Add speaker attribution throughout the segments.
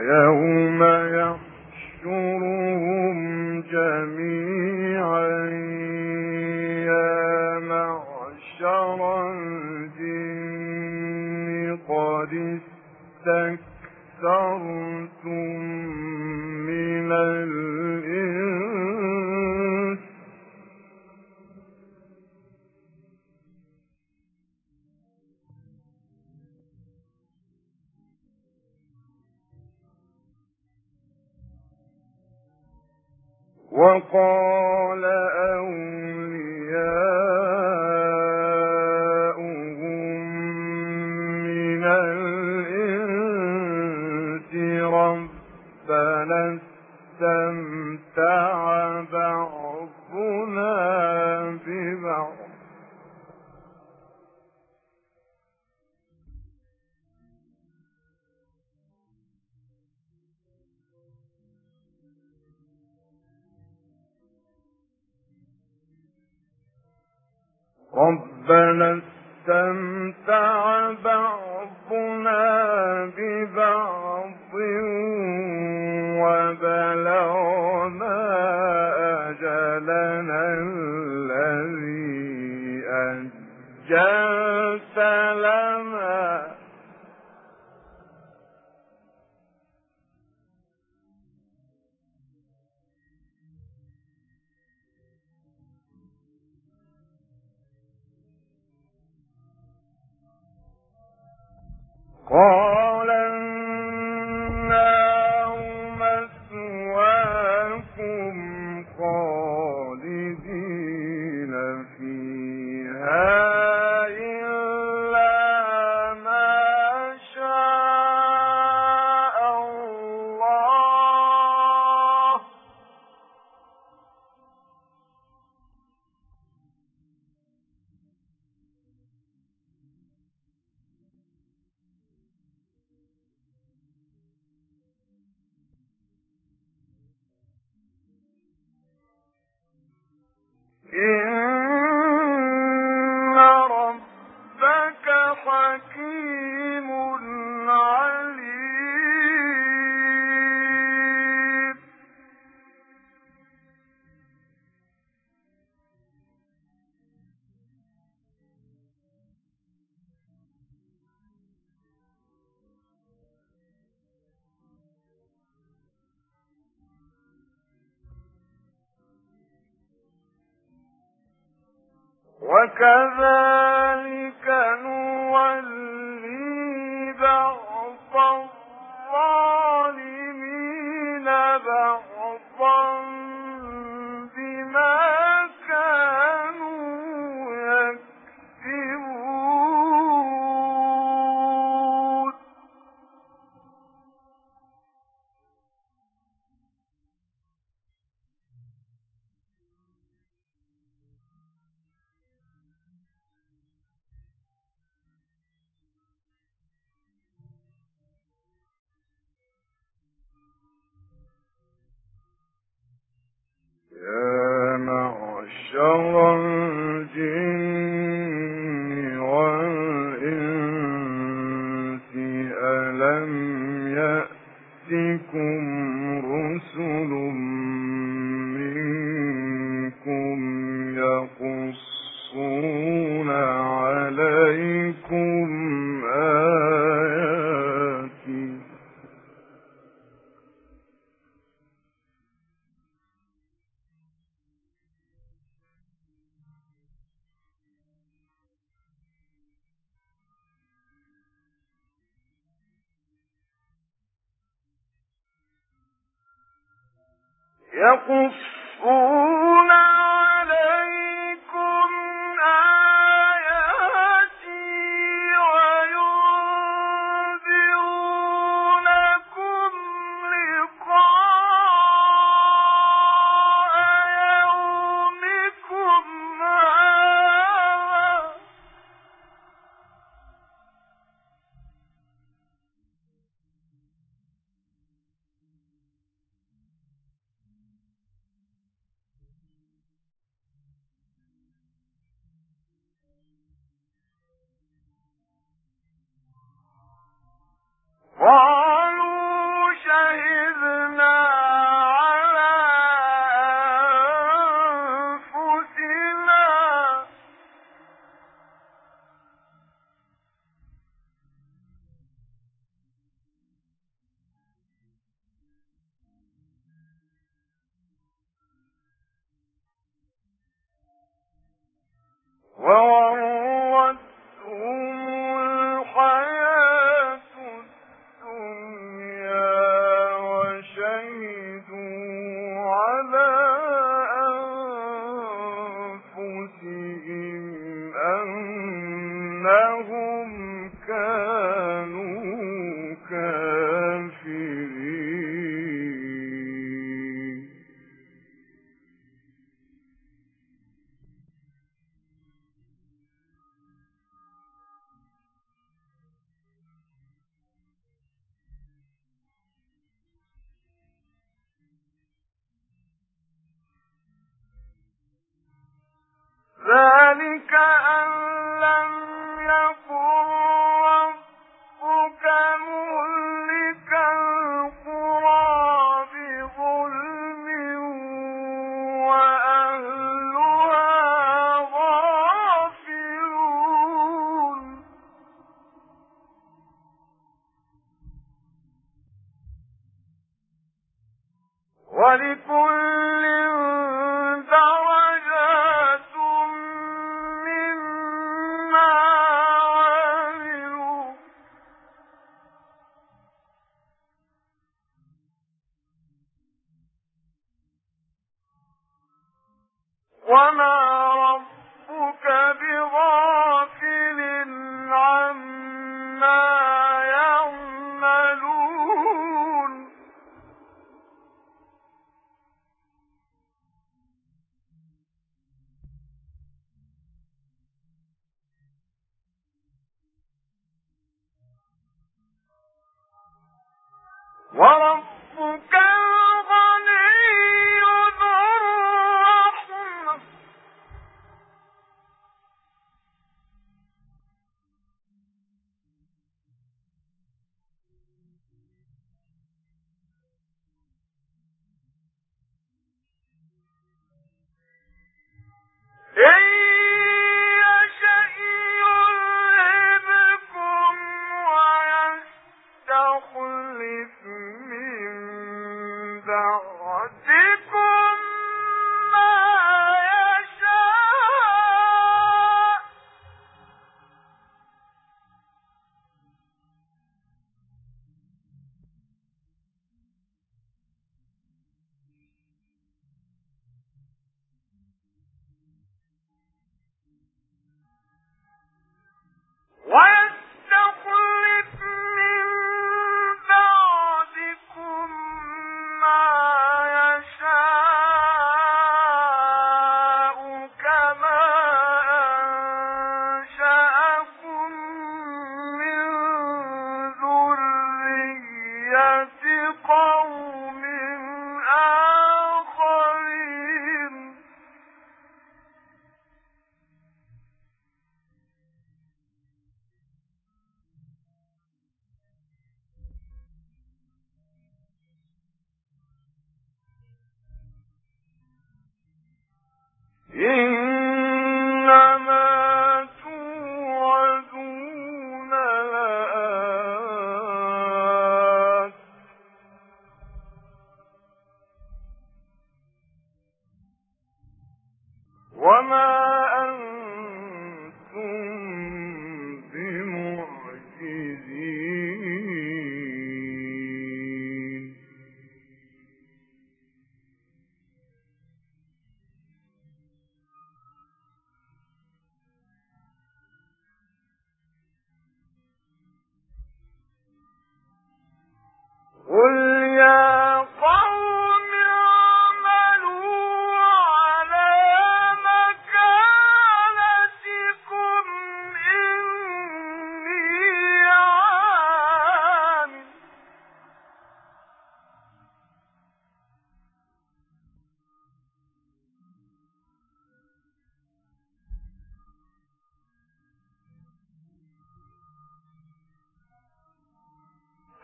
Speaker 1: ويوم Oh. وكذلك نور يقصون Well, ذلك أن وربك إن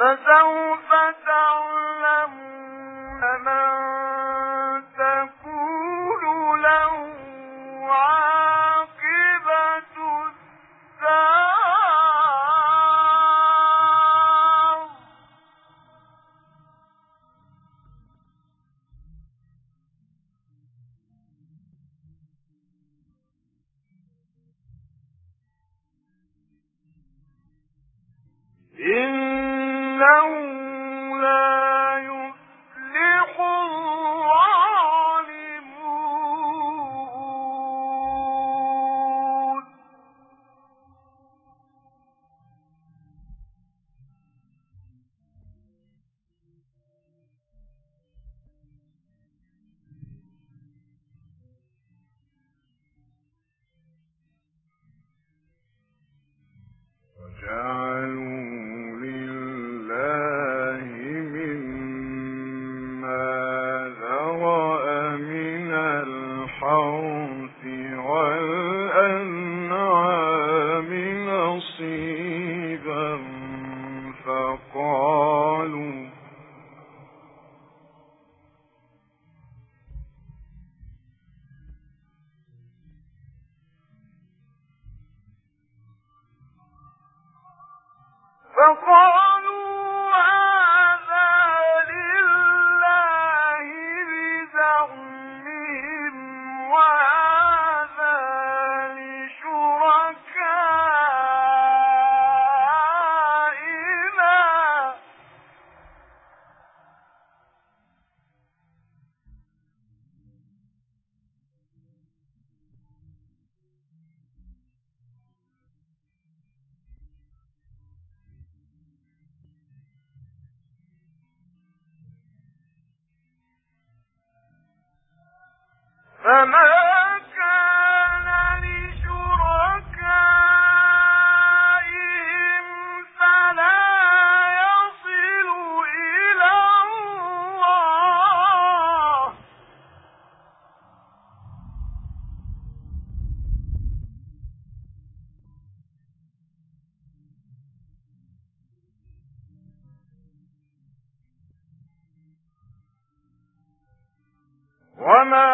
Speaker 1: فسوف وما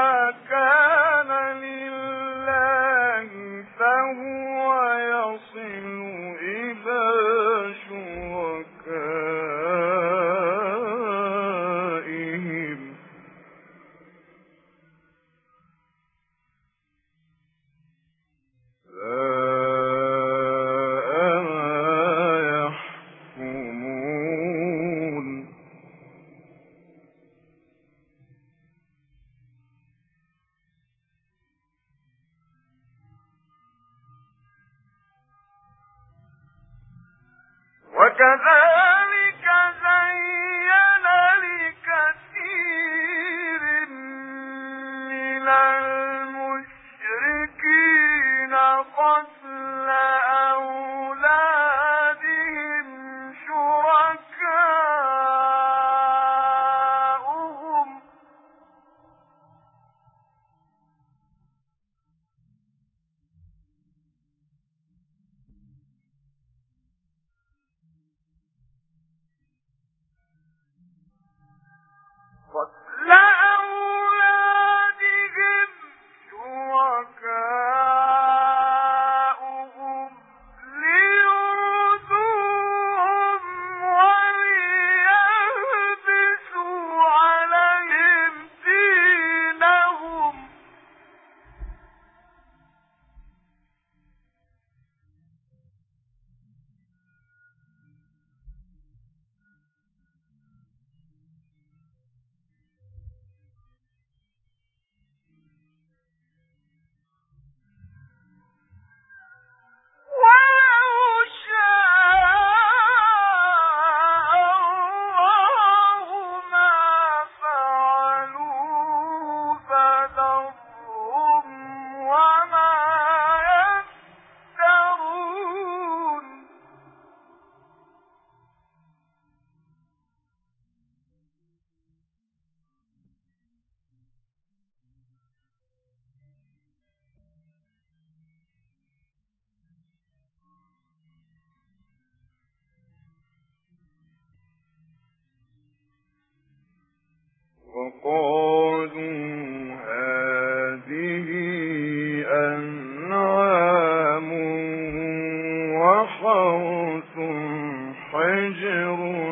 Speaker 1: كفرتم حجر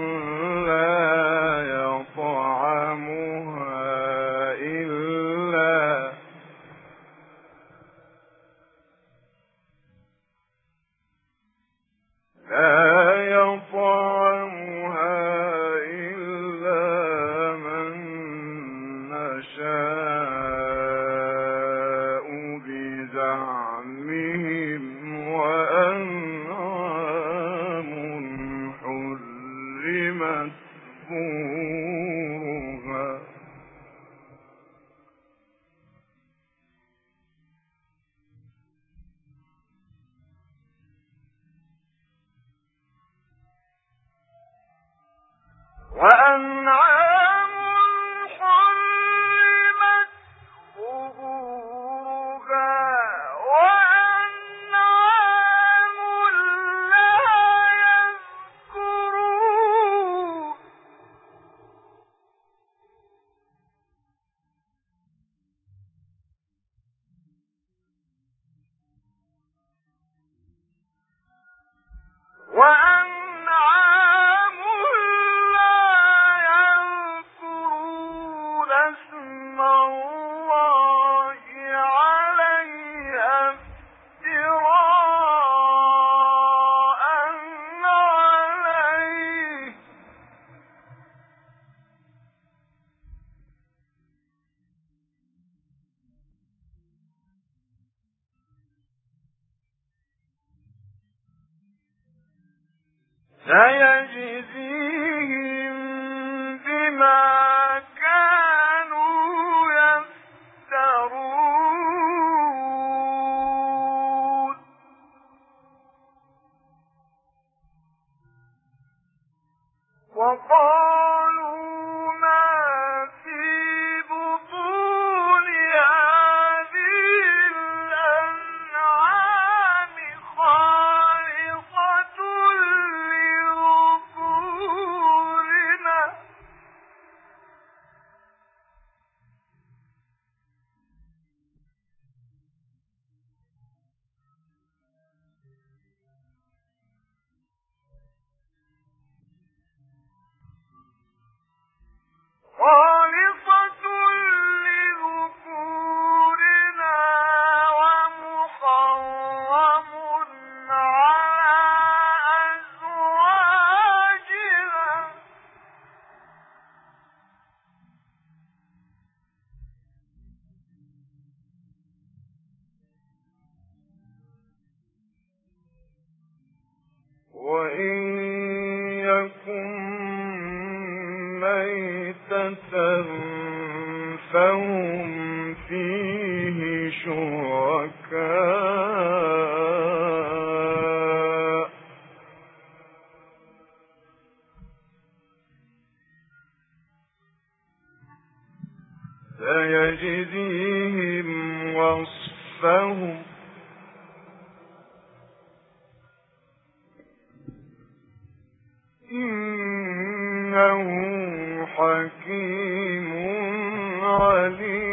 Speaker 1: عليم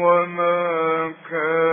Speaker 1: وما كانوا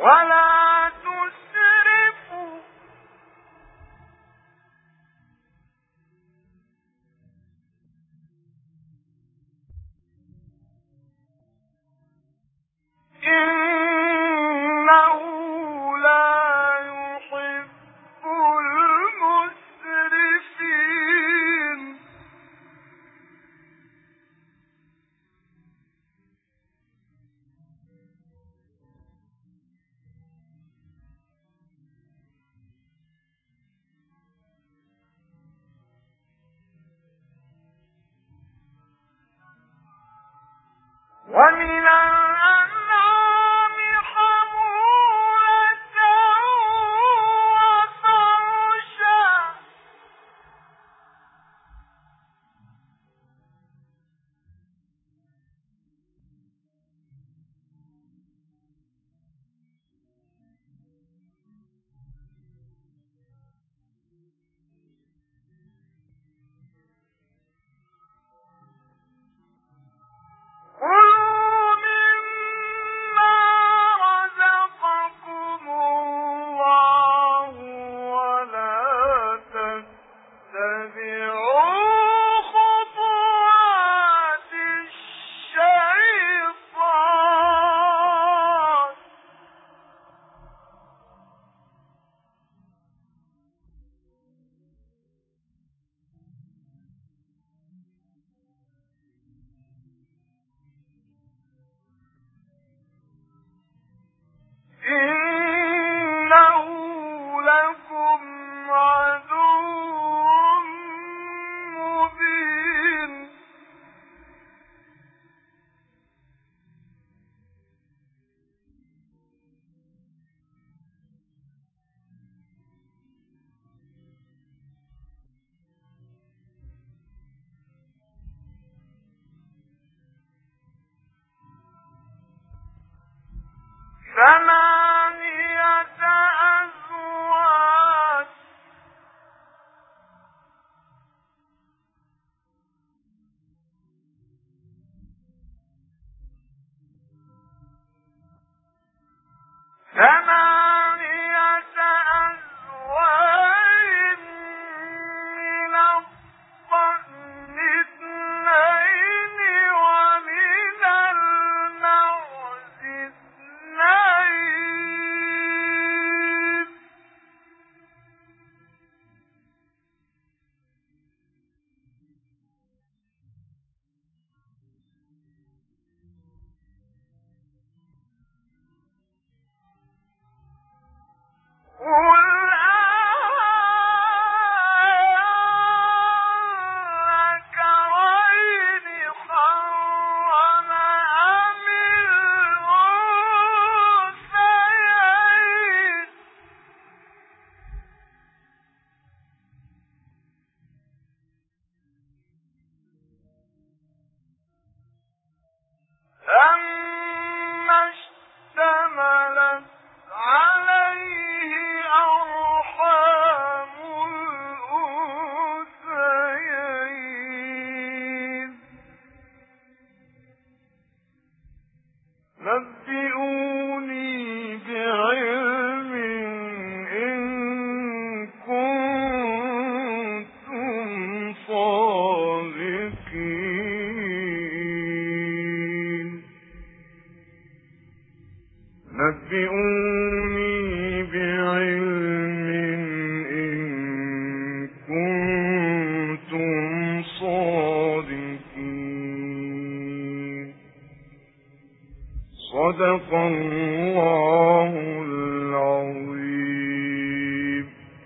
Speaker 1: ومن من